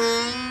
Música